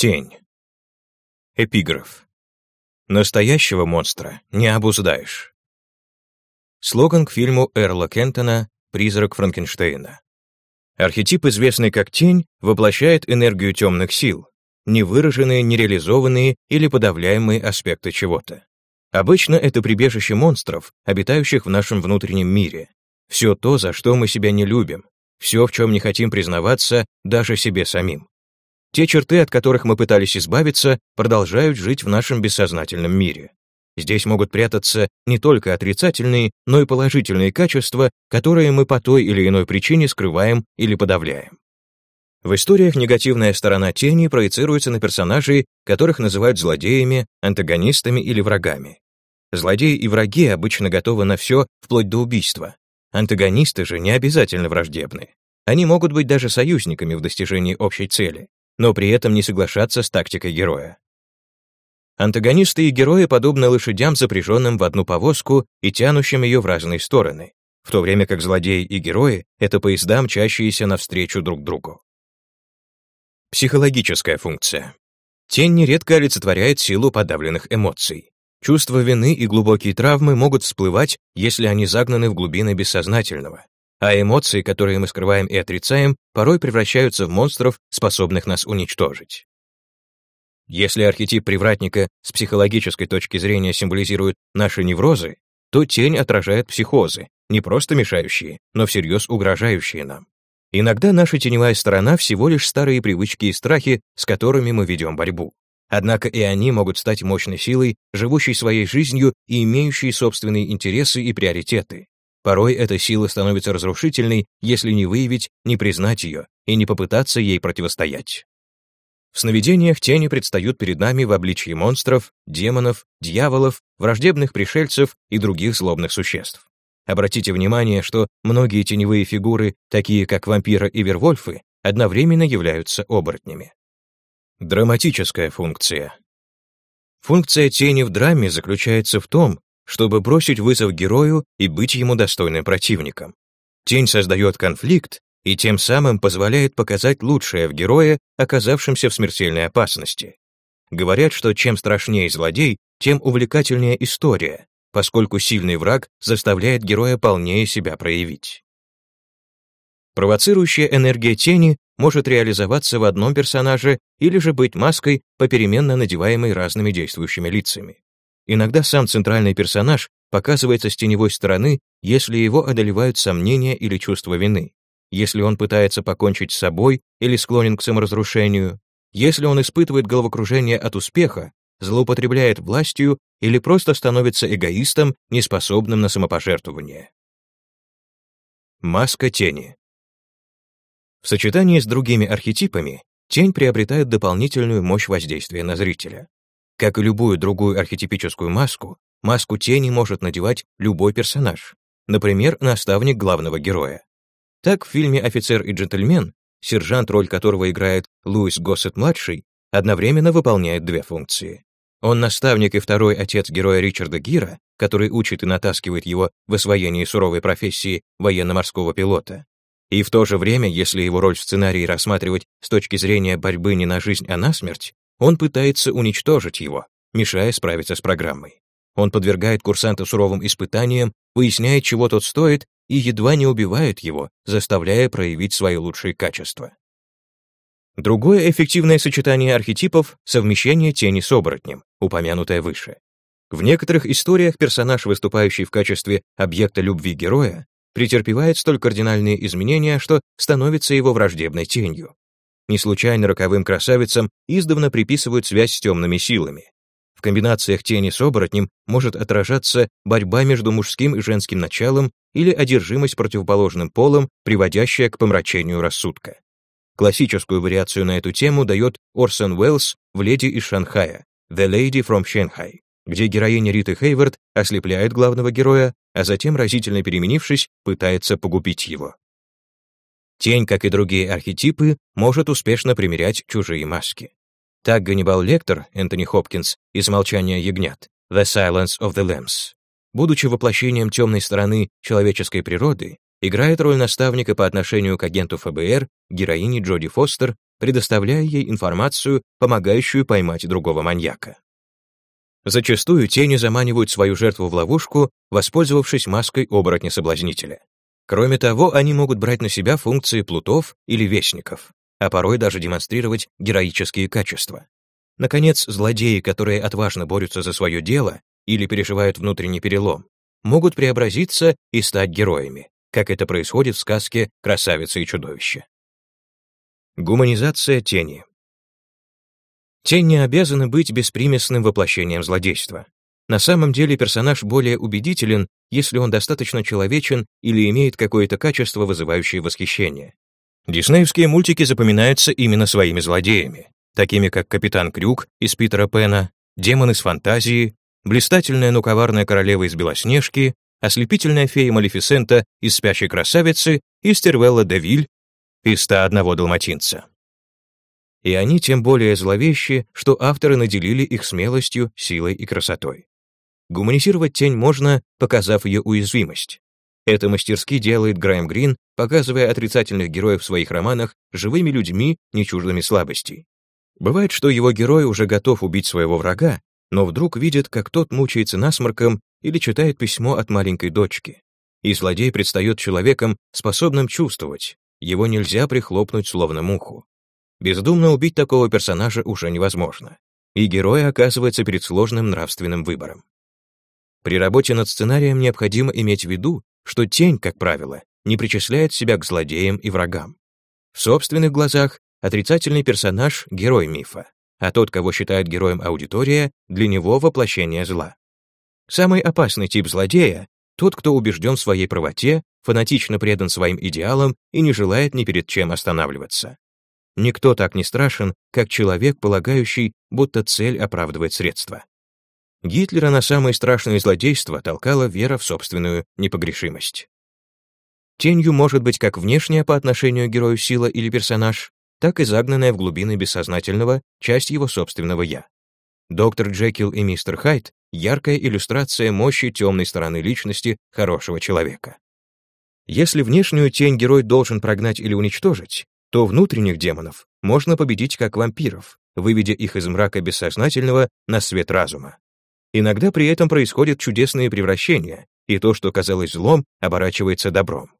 Тень. Эпиграф. Настоящего монстра не обуздаешь. Слоган к фильму Эрла Кентона «Призрак Франкенштейна». Архетип, известный как тень, воплощает энергию темных сил, невыраженные, нереализованные или подавляемые аспекты чего-то. Обычно это прибежище монстров, обитающих в нашем внутреннем мире. Все то, за что мы себя не любим, все, в чем не хотим признаваться даже себе самим. Те черты, от которых мы пытались избавиться, продолжают жить в нашем бессознательном мире. Здесь могут прятаться не только отрицательные, но и положительные качества, которые мы по той или иной причине скрываем или подавляем. В историях негативная сторона тени проецируется на персонажей, которых называют злодеями, антагонистами или врагами. Злодеи и враги обычно готовы на все, вплоть до убийства. Антагонисты же не обязательно враждебны. Они могут быть даже союзниками в достижении общей цели но при этом не соглашаться с тактикой героя. Антагонисты и герои подобны лошадям, запряженным в одну повозку и тянущим ее в разные стороны, в то время как злодеи и герои — это поезда, мчащиеся навстречу друг другу. Психологическая функция. Тень нередко олицетворяет силу подавленных эмоций. Чувства вины и глубокие травмы могут всплывать, если они загнаны в глубины бессознательного, а эмоции, которые мы скрываем и отрицаем, порой превращаются в монстров, способных нас уничтожить. Если архетип привратника с психологической точки зрения символизирует наши неврозы, то тень отражает психозы, не просто мешающие, но всерьез угрожающие нам. Иногда наша теневая сторона всего лишь старые привычки и страхи, с которыми мы ведем борьбу. Однако и они могут стать мощной силой, живущей своей жизнью и имеющей собственные интересы и приоритеты. Порой эта сила становится разрушительной, если не выявить, не признать ее и не попытаться ей противостоять. В сновидениях тени предстают перед нами в обличии монстров, демонов, дьяволов, враждебных пришельцев и других злобных существ. Обратите внимание, что многие теневые фигуры, такие как вампиры и вервольфы, одновременно являются оборотнями. Драматическая функция. Функция тени в драме заключается в том, чтобы бросить вызов герою и быть ему достойным противником. Тень создает конфликт и тем самым позволяет показать лучшее в герое, оказавшемся в смертельной опасности. Говорят, что чем страшнее злодей, тем увлекательнее история, поскольку сильный враг заставляет героя полнее себя проявить. Провоцирующая энергия тени может реализоваться в одном персонаже или же быть маской, попеременно надеваемой разными действующими лицами. Иногда сам центральный персонаж показывается с теневой стороны, если его одолевают сомнения или чувство вины, если он пытается покончить с собой или склонен к саморазрушению, если он испытывает головокружение от успеха, злоупотребляет властью или просто становится эгоистом, неспособным на самопожертвование. Маска тени. В сочетании с другими архетипами тень приобретает дополнительную мощь воздействия на зрителя. Как и любую другую архетипическую маску, маску тени может надевать любой персонаж, например, наставник главного героя. Так в фильме «Офицер и джентльмен», сержант, роль которого играет Луис Госсет-младший, одновременно выполняет две функции. Он наставник и второй отец героя Ричарда Гира, который учит и натаскивает его в освоении суровой профессии военно-морского пилота. И в то же время, если его роль в сценарии рассматривать с точки зрения борьбы не на жизнь, а на смерть, он пытается уничтожить его, мешая справиться с программой. Он подвергает курсанта суровым испытаниям, выясняет, чего тот стоит, и едва не убивает его, заставляя проявить свои лучшие качества. Другое эффективное сочетание архетипов — совмещение тени с оборотнем, упомянутое выше. В некоторых историях персонаж, выступающий в качестве объекта любви героя, претерпевает столь кардинальные изменения, что становится его враждебной тенью. Не случайно роковым красавицам издавна приписывают связь с темными силами. В комбинациях тени с оборотнем может отражаться борьба между мужским и женским началом или одержимость противоположным полом, приводящая к помрачению рассудка. Классическую вариацию на эту тему дает Орсон Уэллс в «Леди из Шанхая» «The Lady from Shanghai», где героиня Риты Хейвард ослепляет главного героя, а затем, разительно переменившись, пытается погубить его. Тень, как и другие архетипы, может успешно примерять чужие маски. Так Ганнибал Лектор, Энтони Хопкинс, из «Молчания ягнят» «The Silence of the Lambs», будучи воплощением темной стороны человеческой природы, играет роль наставника по отношению к агенту ФБР, героине Джоди Фостер, предоставляя ей информацию, помогающую поймать другого маньяка. Зачастую тени заманивают свою жертву в ловушку, воспользовавшись маской оборотня-соблазнителя. Кроме того, они могут брать на себя функции плутов или вестников, а порой даже демонстрировать героические качества. Наконец, злодеи, которые отважно борются за свое дело или переживают внутренний перелом, могут преобразиться и стать героями, как это происходит в сказке «Красавица и чудовище». Гуманизация тени. Тень не обязана быть беспримесным воплощением злодейства. На самом деле персонаж более убедителен, если он достаточно человечен или имеет какое-то качество, вызывающее восхищение. Диснеевские мультики запоминаются именно своими злодеями, такими как Капитан Крюк из Питера Пэна, Демон из фантазии, Блистательная, но коварная королева из Белоснежки, Ослепительная фея Малефисента из Спящей красавицы и Стервелла де Виль из одного далматинца» и они тем более зловещи, что авторы наделили их смелостью, силой и красотой. Гуманизировать тень можно, показав ее уязвимость. Это мастерски делает Грэм Грин, показывая отрицательных героев в своих романах живыми людьми, не чуждыми слабостей. Бывает, что его герой уже готов убить своего врага, но вдруг видит, как тот мучается насморком или читает письмо от маленькой дочки. И злодей предстает человеком, способным чувствовать. Его нельзя прихлопнуть словно муху. Бездумно убить такого персонажа уже невозможно, и герой оказывается перед сложным нравственным выбором. При работе над сценарием необходимо иметь в виду, что тень, как правило, не причисляет себя к злодеям и врагам. В собственных глазах отрицательный персонаж — герой мифа, а тот, кого считает героем аудитория, для него воплощение зла. Самый опасный тип злодея — тот, кто убежден в своей правоте, фанатично предан своим идеалам и не желает ни перед чем останавливаться. Никто так не страшен, как человек, полагающий, будто цель оправдывает средства. Гитлера на самые страшные злодейства толкала вера в собственную непогрешимость. Тенью может быть как внешняя по отношению к герою сила или персонаж, так и загнанная в глубины бессознательного часть его собственного «я». Доктор Джекил и мистер Хайд — яркая иллюстрация мощи темной стороны личности хорошего человека. Если внешнюю тень герой должен прогнать или уничтожить, то внутренних демонов можно победить как вампиров, выведя их из мрака бессознательного на свет разума. Иногда при этом происходят чудесные превращения, и то, что казалось злом, оборачивается добром.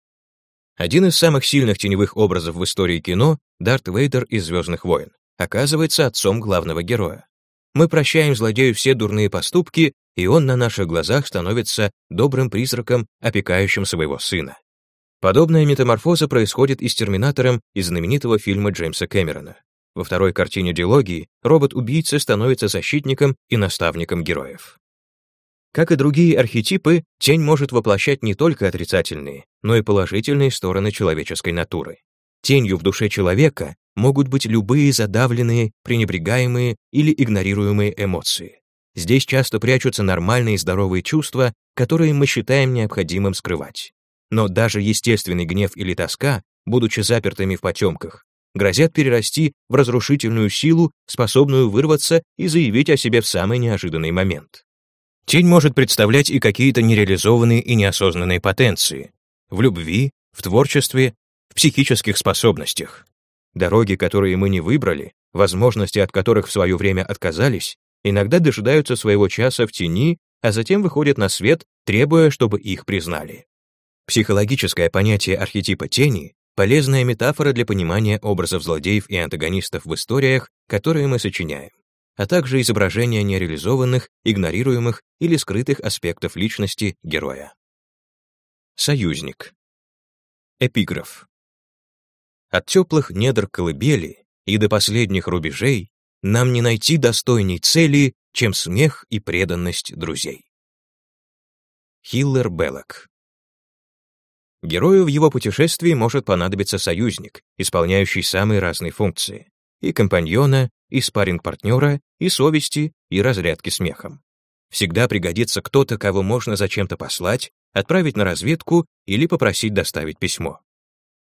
Один из самых сильных теневых образов в истории кино, Дарт Вейдер из «Звездных войн», оказывается отцом главного героя. Мы прощаем злодею все дурные поступки, и он на наших глазах становится добрым призраком, опекающим своего сына. Подобная метаморфоза происходит и с Терминатором из знаменитого фильма Джеймса Кэмерона. Во второй картине дилогии робот-убийца становится защитником и наставником героев. Как и другие архетипы, тень может воплощать не только отрицательные, но и положительные стороны человеческой натуры. Тенью в душе человека могут быть любые задавленные, пренебрегаемые или игнорируемые эмоции. Здесь часто прячутся нормальные и здоровые чувства, которые мы считаем необходимым скрывать. Но даже естественный гнев или тоска, будучи запертыми в потемках, грозят перерасти в разрушительную силу, способную вырваться и заявить о себе в самый неожиданный момент. Тень может представлять и какие-то нереализованные и неосознанные потенции в любви, в творчестве, в психических способностях. Дороги, которые мы не выбрали, возможности от которых в свое время отказались, иногда дожидаются своего часа в тени, а затем выходят на свет, требуя, чтобы их признали. Психологическое понятие архетипа тени — полезная метафора для понимания образов злодеев и антагонистов в историях, которые мы сочиняем, а также изображения нереализованных, игнорируемых или скрытых аспектов личности героя. Союзник. Эпиграф. От теплых недр колыбели и до последних рубежей нам не найти достойней цели, чем смех и преданность друзей. Хиллер Беллок Герою в его путешествии может понадобиться союзник, исполняющий самые разные функции. И компаньона, и спарринг-партнера, и совести, и разрядки смехом. Всегда пригодится кто-то, кого можно зачем-то послать, отправить на разведку или попросить доставить письмо.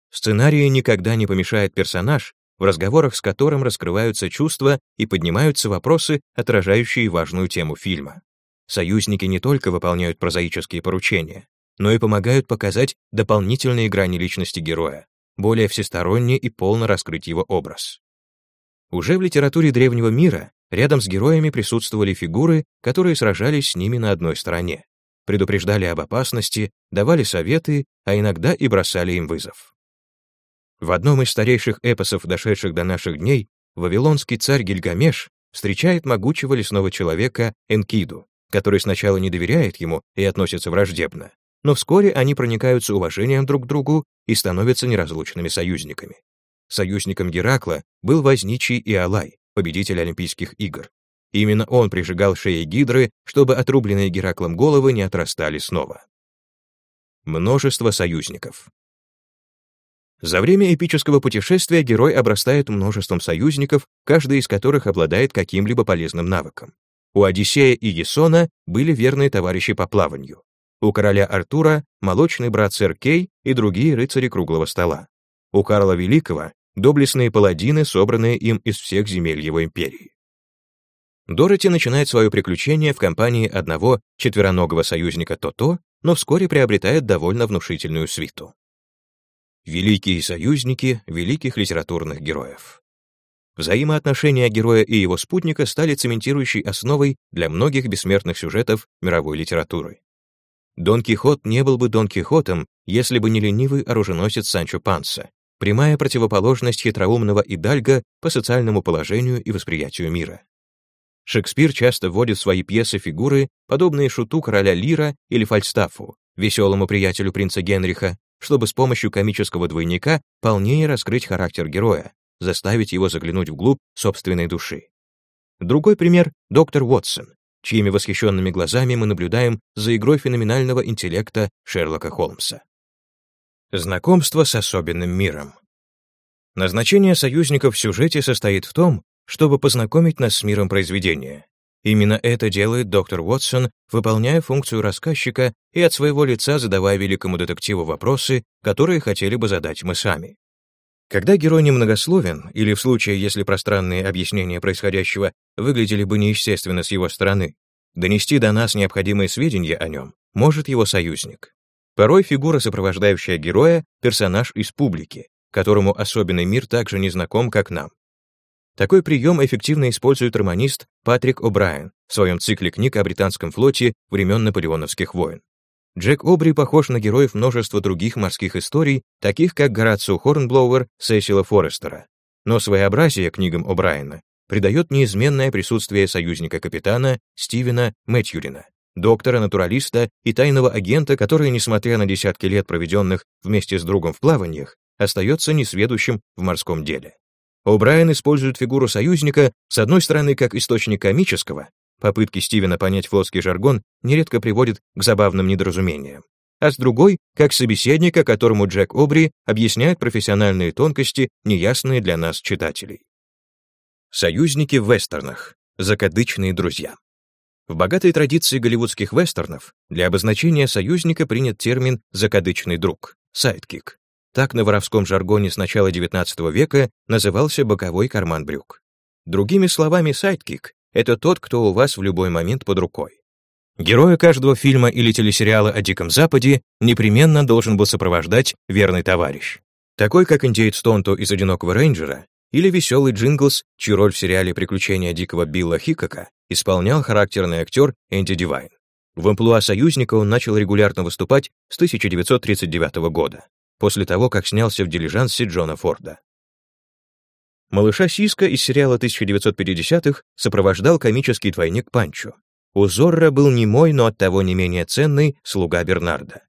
Сценарии никогда не помешает персонаж, в разговорах с которым раскрываются чувства и поднимаются вопросы, отражающие важную тему фильма. Союзники не только выполняют прозаические поручения, но и помогают показать дополнительные грани личности героя, более всесторонне и полно раскрыть его образ. Уже в литературе древнего мира рядом с героями присутствовали фигуры, которые сражались с ними на одной стороне, предупреждали об опасности, давали советы, а иногда и бросали им вызов. В одном из старейших эпосов, дошедших до наших дней, вавилонский царь Гильгамеш встречает могучего лесного человека Энкиду, который сначала не доверяет ему и относится враждебно, но вскоре они проникаются уважением друг к другу и становятся неразлучными союзниками. Союзником Геракла был возничий Иолай, победитель Олимпийских игр. Именно он прижигал шеи Гидры, чтобы отрубленные Гераклом головы не отрастали снова. Множество союзников. За время эпического путешествия герой обрастает множеством союзников, каждый из которых обладает каким-либо полезным навыком. У Одиссея и Есона были верные товарищи по плаванию. У короля Артура — молочный брат сэр Кей и другие рыцари круглого стола. У Карла Великого — доблестные паладины, собранные им из всех земель его империи. Дороти начинает свое приключение в компании одного четвероногого союзника Тото, но вскоре приобретает довольно внушительную свиту. Великие союзники великих литературных героев. Взаимоотношения героя и его спутника стали цементирующей основой для многих бессмертных сюжетов мировой литературы. Дон Кихот не был бы Дон Кихотом, если бы не ленивый оруженосец Санчо Панса, прямая противоположность хитроумного Идальга по социальному положению и восприятию мира. Шекспир часто вводит в свои пьесы фигуры, подобные шуту короля Лира или Фальстафу, веселому приятелю принца Генриха, чтобы с помощью комического двойника полнее раскрыть характер героя, заставить его заглянуть вглубь собственной души. Другой пример — доктор Уотсон, чьими восхищенными глазами мы наблюдаем за игрой феноменального интеллекта Шерлока Холмса. Знакомство с особенным миром. Назначение союзников в сюжете состоит в том, чтобы познакомить нас с миром произведения. Именно это делает доктор Уотсон, выполняя функцию рассказчика и от своего лица задавая великому детективу вопросы, которые хотели бы задать мы сами. Когда герой немногословен, или в случае, если пространные объяснения происходящего выглядели бы неестественно с его стороны, донести до нас необходимые сведения о нем может его союзник. Порой фигура, сопровождающая героя, персонаж из публики, которому особенный мир также не знаком, как нам. Такой прием эффективно использует романист Патрик О'Брайен в своем цикле книг о британском флоте времен наполеоновских войн. Джек Обри похож на героев множества других морских историй, таких как Горацио Хорнблоуэр Сесила Форестера. Но своеобразие книгам О'Брайена придает неизменное присутствие союзника-капитана Стивена Мэтьюрина, доктора-натуралиста и тайного агента, который, несмотря на десятки лет, проведенных вместе с другом в плаваниях, остается несведущим в морском деле. О'Брайен использует фигуру союзника, с одной стороны, как источник комического, попытки Стивена понять флотский жаргон нередко приводят к забавным недоразумениям, а с другой, как собеседника, которому Джек Обри объясняет профессиональные тонкости, неясные для нас, читателей. Союзники в вестернах. Закадычные друзья. В богатой традиции голливудских вестернов для обозначения союзника принят термин «закадычный друг» — «sidekick». Так на воровском жаргоне с начала XIX века назывался боковой карман брюк. Другими словами, sidekick — это тот, кто у вас в любой момент под рукой. Героя каждого фильма или телесериала о Диком Западе непременно должен был сопровождать верный товарищ. Такой, как индеец Тонто из «Одинокого рейнджера» или веселый Джинглс, чью роль в сериале «Приключения дикого Билла Хикока» исполнял характерный актер Энди Дивайн. В амплуа союзника он начал регулярно выступать с 1939 года, после того, как снялся в дилижансе Джона Форда. Малыша Сиско из сериала 1950-х сопровождал комический двойник Панчо. У Зорро был немой, но оттого не менее ценный слуга Бернардо.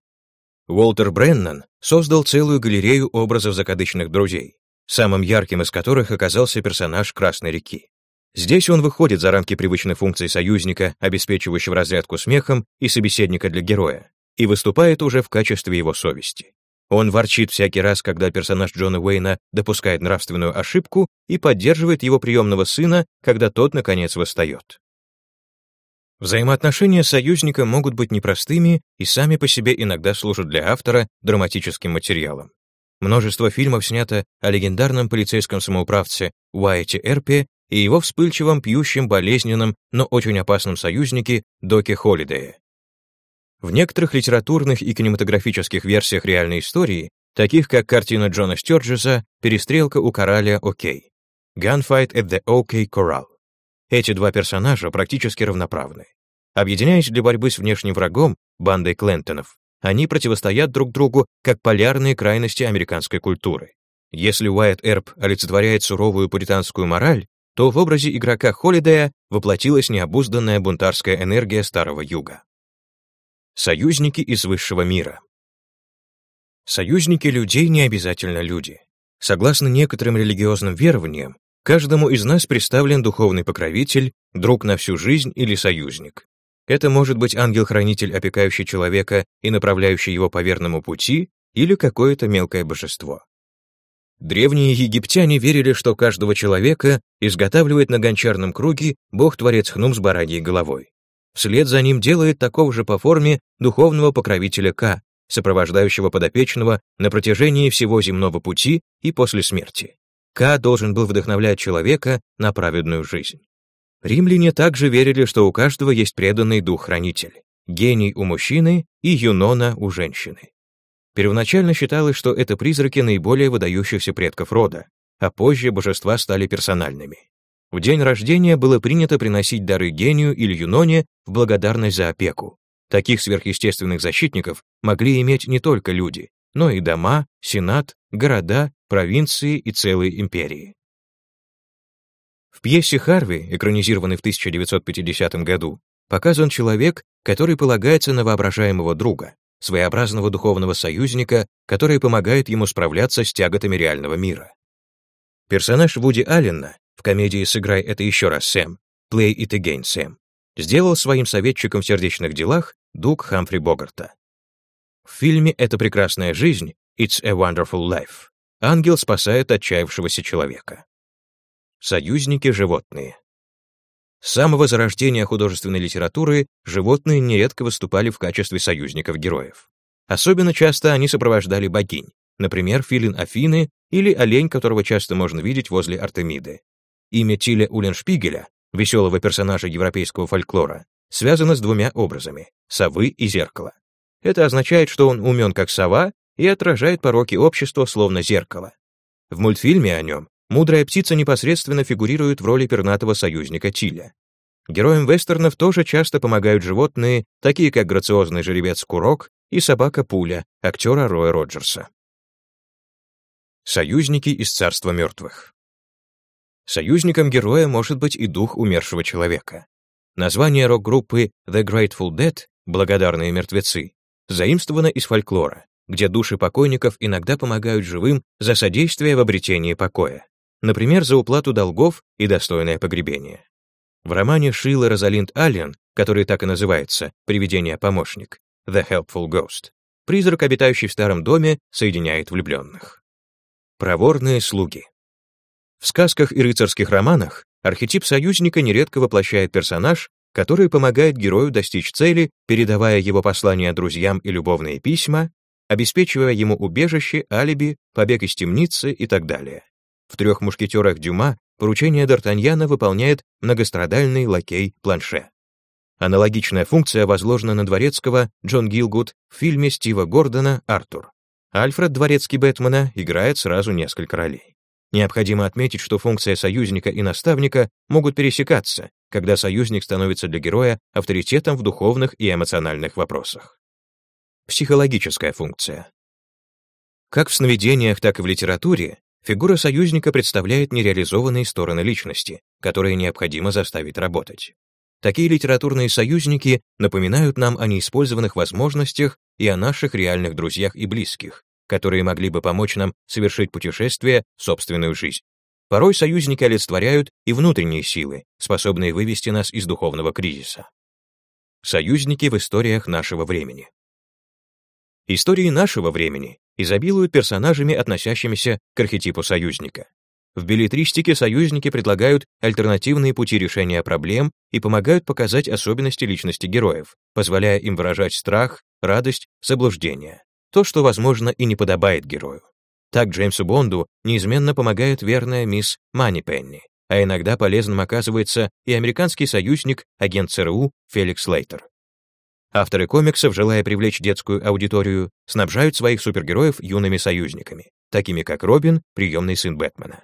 Уолтер Бреннан создал целую галерею образов закадычных друзей, самым ярким из которых оказался персонаж Красной реки. Здесь он выходит за рамки привычной функции союзника, обеспечивающего разрядку смехом, и собеседника для героя, и выступает уже в качестве его совести. Он ворчит всякий раз, когда персонаж Джона Уэйна допускает нравственную ошибку и поддерживает его приемного сына, когда тот, наконец, восстает. Взаимоотношения союзника могут быть непростыми и сами по себе иногда служат для автора драматическим материалом. Множество фильмов снято о легендарном полицейском самоуправце Уайте Эрпе и его вспыльчивом, пьющем, болезненном, но очень опасном союзнике Доке Холидее. В некоторых литературных и кинематографических версиях реальной истории, таких как картина Джона Стёрджеса «Перестрелка у короля Окей», Gunfight at the OK Corral. Эти два персонажа практически равноправны. Объединяясь для борьбы с внешним врагом, бандой Клентонов, они противостоят друг другу как полярные крайности американской культуры. Если Уайт Эрп олицетворяет суровую пуританскую мораль, то в образе игрока Холидея воплотилась необузданная бунтарская энергия Старого Юга. Союзники из высшего мира. Союзники людей не обязательно люди. Согласно некоторым религиозным верованиям, каждому из нас представлен духовный покровитель, друг на всю жизнь или союзник. Это может быть ангел-хранитель, опекающий человека и направляющий его по верному пути, или какое-то мелкое божество. Древние египтяне верили, что каждого человека изготавливает на гончарном круге бог-творец Хнум с бараньей головой. Вслед за ним делает такого же по форме духовного покровителя Ка, сопровождающего подопечного на протяжении всего земного пути и после смерти. Ка должен был вдохновлять человека на праведную жизнь. Римляне также верили, что у каждого есть преданный дух-хранитель, гений у мужчины и юнона у женщины. Первоначально считалось, что это призраки наиболее выдающихся предков рода, а позже божества стали персональными. В день рождения было принято приносить дары гению или юноне в благодарность за опеку. Таких сверхъестественных защитников могли иметь не только люди, но и дома, сенат, города, провинции и целые империи. В пьесе Харви, экранизированной в 1950 году, показан человек, который полагается на воображаемого друга, своеобразного духовного союзника, который помогает ему справляться с тяготами реального мира. Персонаж Вуди Алленна в комедии «Сыграй это еще раз, Сэм» «Play it again, Сэм» сделал своим советчиком в сердечных делах Дуг Хамфри Богарта. В фильме «Это прекрасная жизнь» «It's a wonderful life» ангел спасает отчаявшегося человека. Союзники животные. С самого зарождения художественной литературы животные нередко выступали в качестве союзников героев. Особенно часто они сопровождали богинь, например, филин Афины или олень, которого часто можно видеть возле Артемиды. Имя Тиля Уленшпигеля, веселого персонажа европейского фольклора, связано с двумя образами — совы и зеркала. Это означает, что он умен как сова и отражает пороки общества словно зеркало. В мультфильме о нем мудрая птица непосредственно фигурирует в роли пернатого союзника Тиля. Героям вестернов тоже часто помогают животные, такие как грациозный жеребец Курок и собака Пуля, актера Роя Роджерса. Союзники из царства мертвых. Союзником героя может быть и дух умершего человека. Название рок-группы The Grateful Dead «Благодарные мертвецы» заимствовано из фольклора, где души покойников иногда помогают живым за содействие в обретении покоя например, за уплату долгов и достойное погребение. В романе Шилы Розалинд Аллен, который так и называется «Привидение-помощник» The Helpful Ghost, призрак, обитающий в старом доме, соединяет влюбленных. Проворные слуги. В сказках и рыцарских романах архетип союзника нередко воплощает персонаж, который помогает герою достичь цели, передавая его послания друзьям и любовные письма, обеспечивая ему убежище, алиби, побег из темницы и так далее. В «Трех мушкетерах Дюма» поручение Д'Артаньяна выполняет многострадальный лакей Планше. Аналогичная функция возложена на Дворецкого Джон Гилгуд в фильме Стива Гордона «Артур». Альфред Дворецкий Бэтмена играет сразу несколько ролей. Необходимо отметить, что функция союзника и наставника могут пересекаться, когда союзник становится для героя авторитетом в духовных и эмоциональных вопросах. Психологическая функция. Как в сновидениях, так и в литературе Фигура союзника представляет нереализованные стороны личности, которые необходимо заставить работать. Такие литературные союзники напоминают нам о неиспользованных возможностях и о наших реальных друзьях и близких, которые могли бы помочь нам совершить путешествие в собственную жизнь. Порой союзники олицетворяют и внутренние силы, способные вывести нас из духовного кризиса. Союзники в историях нашего времени. Истории нашего времени изобилуют персонажами, относящимися к архетипу союзника. В билетристике союзники предлагают альтернативные пути решения проблем и помогают показать особенности личности героев, позволяя им выражать страх, радость, заблуждение. То, что, возможно, и не подобает герою. Так Джеймсу Бонду неизменно помогает верная мисс Мани Пенни, а иногда полезным оказывается и американский союзник, агент ЦРУ Феликс Лейтер. Авторы комиксов, желая привлечь детскую аудиторию, снабжают своих супергероев юными союзниками, такими как Робин, приемный сын Бэтмена.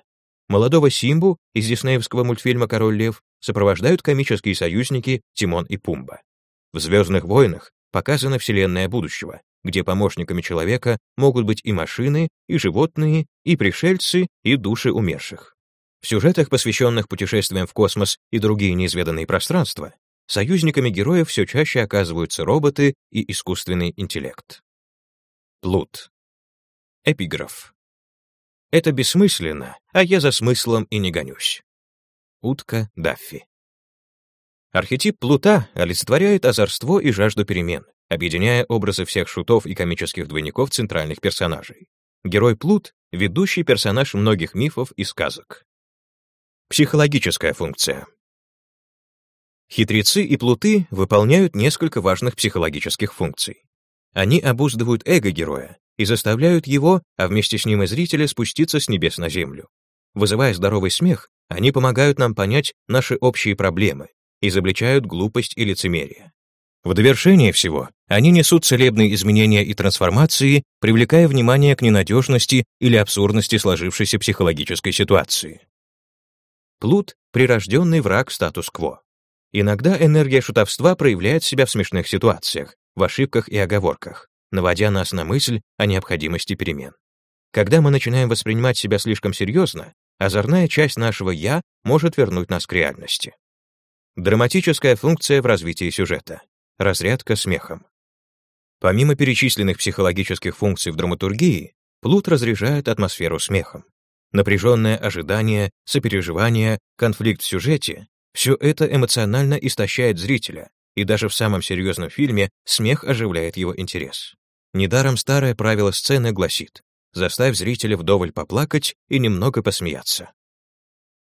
молодого Симбу из диснеевского мультфильма «Король лев» сопровождают комические союзники Тимон и Пумба. В «Звездных войнах» показана вселенная будущего, где помощниками человека могут быть и машины, и животные, и пришельцы, и души умерших. В сюжетах, посвященных путешествиям в космос и другие неизведанные пространства, союзниками героев все чаще оказываются роботы и искусственный интеллект. Плут. Эпиграф. Это бессмысленно, а я за смыслом и не гонюсь. Утка Даффи. Архетип Плута олицетворяет озорство и жажду перемен, объединяя образы всех шутов и комических двойников центральных персонажей. Герой Плут — ведущий персонаж многих мифов и сказок. Психологическая функция. Хитрецы и плуты выполняют несколько важных психологических функций. Они обуздывают эго героя и заставляют его, а вместе с ним и зрителя, спуститься с небес на землю. Вызывая здоровый смех, они помогают нам понять наши общие проблемы, изобличают глупость и лицемерие. В довершение всего, они несут целебные изменения и трансформации, привлекая внимание к ненадежности или абсурдности сложившейся психологической ситуации. Плут — прирожденный враг статус-кво. Иногда энергия шутовства проявляет себя в смешных ситуациях, в ошибках и оговорках, наводя нас на мысль о необходимости перемен. Когда мы начинаем воспринимать себя слишком серьезно, озорная часть нашего «я» может вернуть нас к реальности. Драматическая функция в развитии сюжета. Разрядка смехом. Помимо перечисленных психологических функций в драматургии, Плут разряжает атмосферу смехом. Напряженное ожидание, сопереживание, конфликт в сюжете — все это эмоционально истощает зрителя, и даже в самом серьезном фильме смех оживляет его интерес. Недаром старое правило сцены гласит «заставь зрителя вдоволь поплакать и немного посмеяться».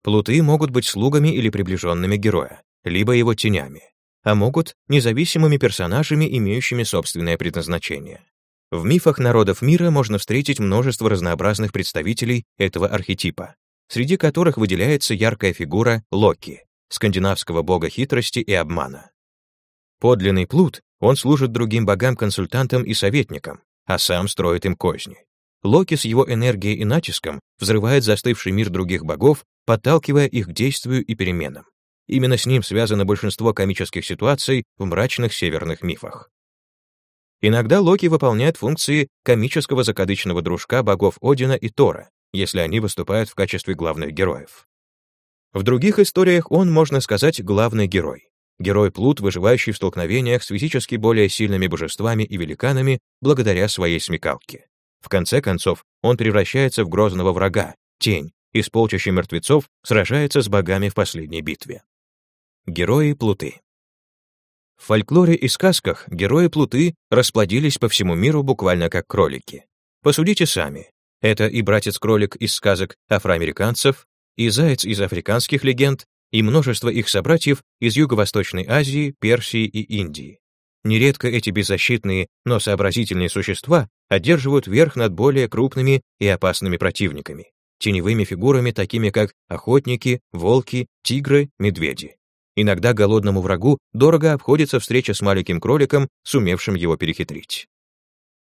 Плуты могут быть слугами или приближенными героя, либо его тенями, а могут независимыми персонажами, имеющими собственное предназначение. В мифах народов мира можно встретить множество разнообразных представителей этого архетипа, среди которых выделяется яркая фигура Локи, скандинавского бога хитрости и обмана. Подлинный плут, он служит другим богам-консультантам и советникам, а сам строит им козни. Локи с его энергией и натиском взрывает застывший мир других богов, подталкивая их к действию и переменам. Именно с ним связано большинство комических ситуаций в мрачных северных мифах. Иногда Локи выполняет функции комического закадычного дружка богов Одина и Тора, если они выступают в качестве главных героев. В других историях он, можно сказать, главный герой. Герой Плут, выживающий в столкновениях с физически более сильными божествами и великанами благодаря своей смекалке. В конце концов, он превращается в грозного врага, тень, и с полчища мертвецов сражается с богами в последней битве. Герои Плуты В фольклоре и сказках герои Плуты расплодились по всему миру буквально как кролики. Посудите сами. Это и братец-кролик из сказок афроамериканцев, и заяц из африканских легенд, и множество их собратьев из Юго-Восточной Азии, Персии и Индии. Нередко эти беззащитные, но сообразительные существа одерживают верх над более крупными и опасными противниками, теневыми фигурами, такими как охотники, волки, тигры, медведи. Иногда голодному врагу дорого обходится встреча с маленьким кроликом, сумевшим его перехитрить.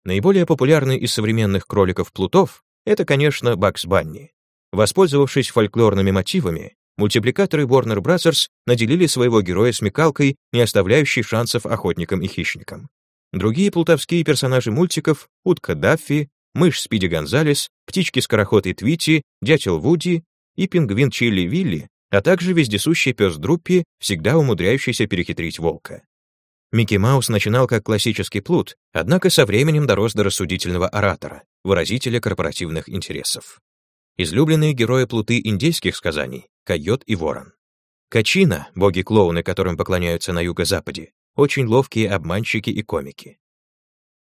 Наиболее популярный из современных кроликов-плутов — это, конечно, Бакс Банни. Воспользовавшись фольклорными мотивами, мультипликаторы Warner Bros. наделили своего героя смекалкой, не оставляющей шансов охотникам и хищникам. Другие плутовские персонажи мультиков — утка Даффи, мышь Спиди Гонзалес, птички-скороход и Твити, дятел Вуди и пингвин Чилли Вилли, а также вездесущий пес Друппи, всегда умудряющийся перехитрить волка. Микки Маус начинал как классический плут, однако со временем дорос до рассудительного оратора, выразителя корпоративных интересов. Излюбленные герои плуты индейских сказаний — койот и ворон. Качина, боги-клоуны, которым поклоняются на юго-западе, очень ловкие обманщики и комики.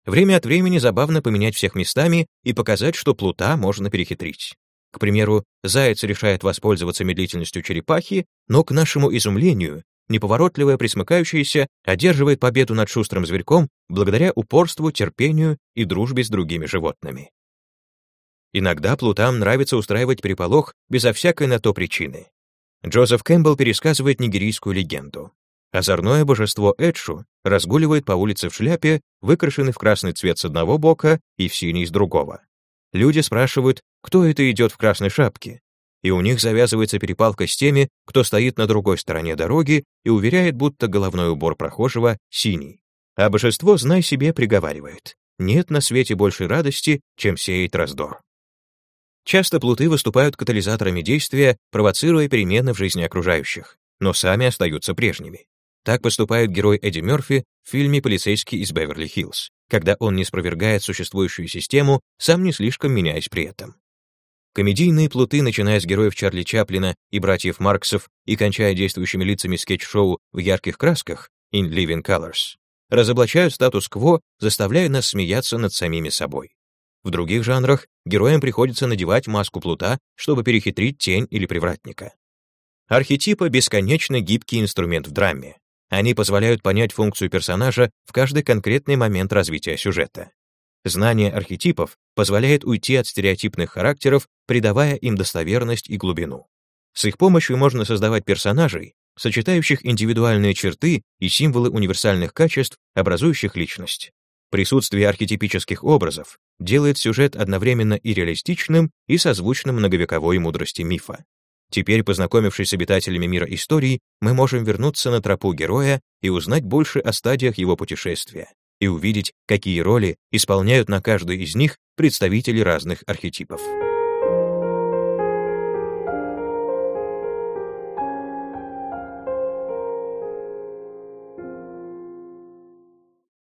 Время от времени забавно поменять всех местами и показать, что плута можно перехитрить. К примеру, заяц решает воспользоваться медлительностью черепахи, но, к нашему изумлению, неповоротливая присмыкающаяся одерживает победу над шустрым зверьком благодаря упорству, терпению и дружбе с другими животными. Иногда плутам нравится устраивать переполох безо всякой на то причины. Джозеф Кэмпбелл пересказывает нигерийскую легенду. Озорное божество Эдшу разгуливает по улице в шляпе, выкрашенной в красный цвет с одного бока и в синий с другого. Люди спрашивают, кто это идет в красной шапке. и у них завязывается перепалка с теми, кто стоит на другой стороне дороги и уверяет, будто головной убор прохожего синий. А божество, знай себе, приговаривает. Нет на свете большей радости, чем сеять раздор. Часто плуты выступают катализаторами действия, провоцируя перемены в жизни окружающих, но сами остаются прежними. Так поступает герой Эдди Мерфи в фильме «Полицейский из Беверли-Хиллз», когда он не спровергает существующую систему, сам не слишком меняясь при этом. Комедийные плуты, начиная с героев Чарли Чаплина и братьев Марксов и кончая действующими лицами скетч-шоу в ярких красках «In Living Colors», разоблачают статус-кво, заставляя нас смеяться над самими собой. В других жанрах героям приходится надевать маску плута, чтобы перехитрить тень или привратника. Архетипы — бесконечно гибкий инструмент в драме. Они позволяют понять функцию персонажа в каждый конкретный момент развития сюжета. Знание архетипов позволяет уйти от стереотипных характеров, придавая им достоверность и глубину. С их помощью можно создавать персонажей, сочетающих индивидуальные черты и символы универсальных качеств, образующих личность. Присутствие архетипических образов делает сюжет одновременно и реалистичным, и созвучным многовековой мудрости мифа. Теперь, познакомившись с обитателями мира истории, мы можем вернуться на тропу героя и узнать больше о стадиях его путешествия и увидеть, какие роли исполняют на каждой из них представители разных архетипов.